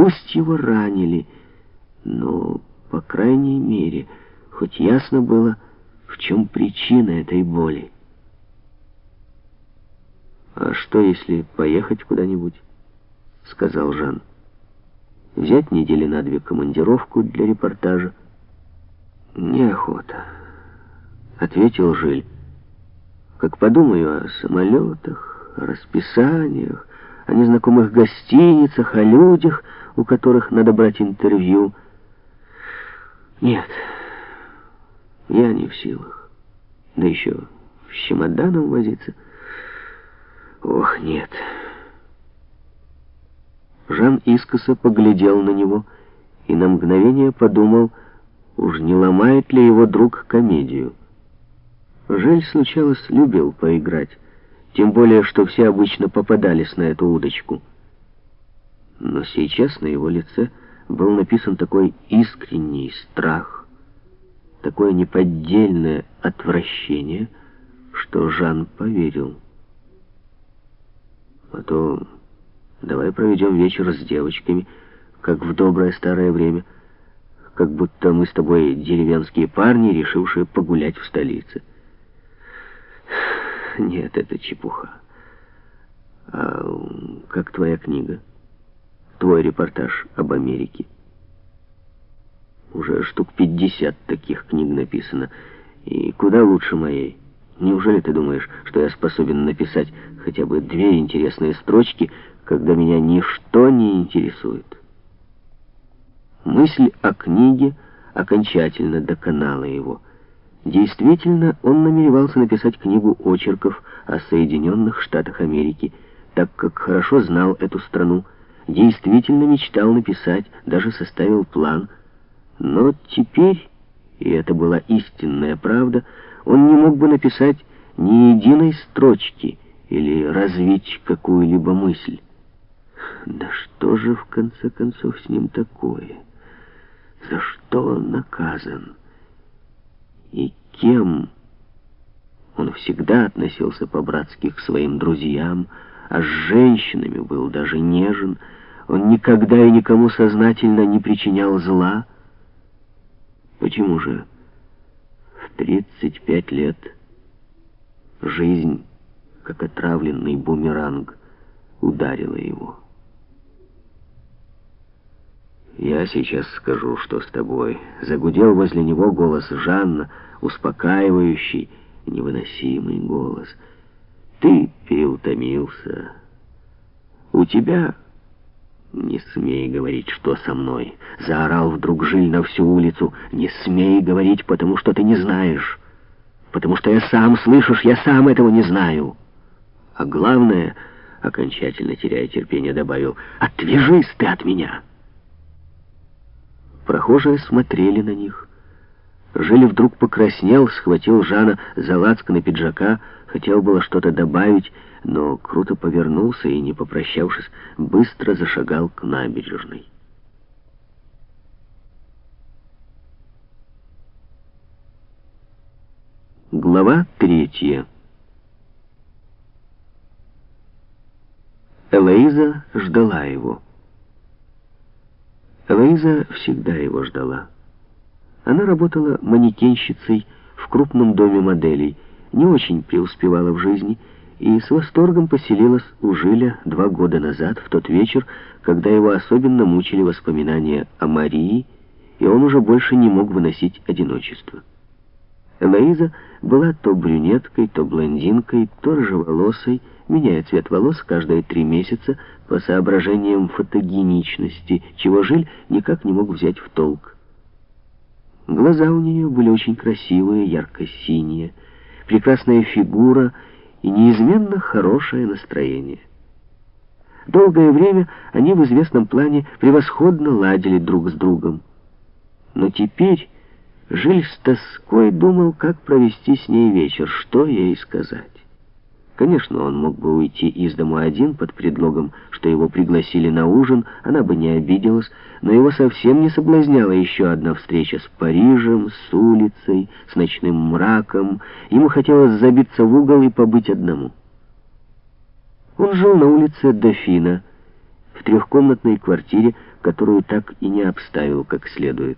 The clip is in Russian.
Пусть его ранили, но, по крайней мере, хоть ясно было, в чем причина этой боли. «А что, если поехать куда-нибудь?» — сказал Жан. «Взять недели на две командировку для репортажа?» «Неохота», — ответил Жиль. «Как подумаю о самолетах, о расписаниях, о незнакомых гостиницах, о людях, у которых надо брать интервью. Нет, я не в силах. Да еще с чемоданом возиться. Ох, нет. Жан искоса поглядел на него и на мгновение подумал, уж не ломает ли его друг комедию. Жаль, случалось, любил поиграть. Тем более, что все обычно попадались на эту удочку. Но сейчас на его лице был написан такой искренний страх, такое неподдельное отвращение, что Жан поверил. А то давай проведем вечер с девочками, как в доброе старое время, как будто мы с тобой деревенские парни, решившие погулять в столице. Нет, это чепуха. А как твоя книга? Твой репортаж об Америке? Уже штук 50 таких книг написано. И куда лучше моей? Неужели ты думаешь, что я способен написать хотя бы две интересные строчки, когда меня ничто не интересует? Мысль о книге окончательно доконала его. Действительно, он намеревался написать книгу очерков о Соединенных Штатах Америки, так как хорошо знал эту страну, действительно мечтал написать, даже составил план. Но теперь, и это была истинная правда, он не мог бы написать ни единой строчки или развить какую-либо мысль. Да что же в конце концов с ним такое? За что он наказан? и кем. Он всегда относился по-братски к своим друзьям, а с женщинами был даже нежен. Он никогда и никому сознательно не причинял зла. Почему же в 35 лет жизнь, как отравленный бумеранг, ударила его? «Я сейчас скажу, что с тобой». Загудел возле него голос Жанна, успокаивающий, невыносимый голос. «Ты переутомился. У тебя...» «Не смей говорить, что со мной!» Заорал вдруг Жиль на всю улицу. «Не смей говорить, потому что ты не знаешь. Потому что я сам, слышишь, я сам этого не знаю. А главное, окончательно теряя терпение, добавил, «Отвяжись ты от меня!» Прохожие смотрели на них. Жили вдруг покраснел, схватил Жана за лацканы пиджака, хотел было что-то добавить, но круто повернулся и, не попрощавшись, быстро зашагал к набережной. Глава третья. Элоиза ждала его. Элоиза всегда его ждала. Она работала манекенщицей в крупном доме моделей, не очень преуспевала в жизни и с восторгом поселилась у Жиля два года назад, в тот вечер, когда его особенно мучили воспоминания о Марии, и он уже больше не мог выносить одиночество. Элоиза была то брюнеткой, то блондинкой, то рыжеволосой, меняя цвет волос каждые три месяца по соображениям фотогеничности, чего Жиль никак не мог взять в толк. Глаза у нее были очень красивые, ярко-синие, прекрасная фигура и неизменно хорошее настроение. Долгое время они в известном плане превосходно ладили друг с другом. Но теперь Жиль с тоской думал, как провести с ней вечер, что ей сказать. Конечно, он мог бы уйти из дому один под предлогом, что его пригласили на ужин, она бы не обиделась, но его совсем не соблазняла еще одна встреча с Парижем, с улицей, с ночным мраком. Ему хотелось забиться в угол и побыть одному. Он жил на улице Дофина, в трехкомнатной квартире, которую так и не обставил как следует.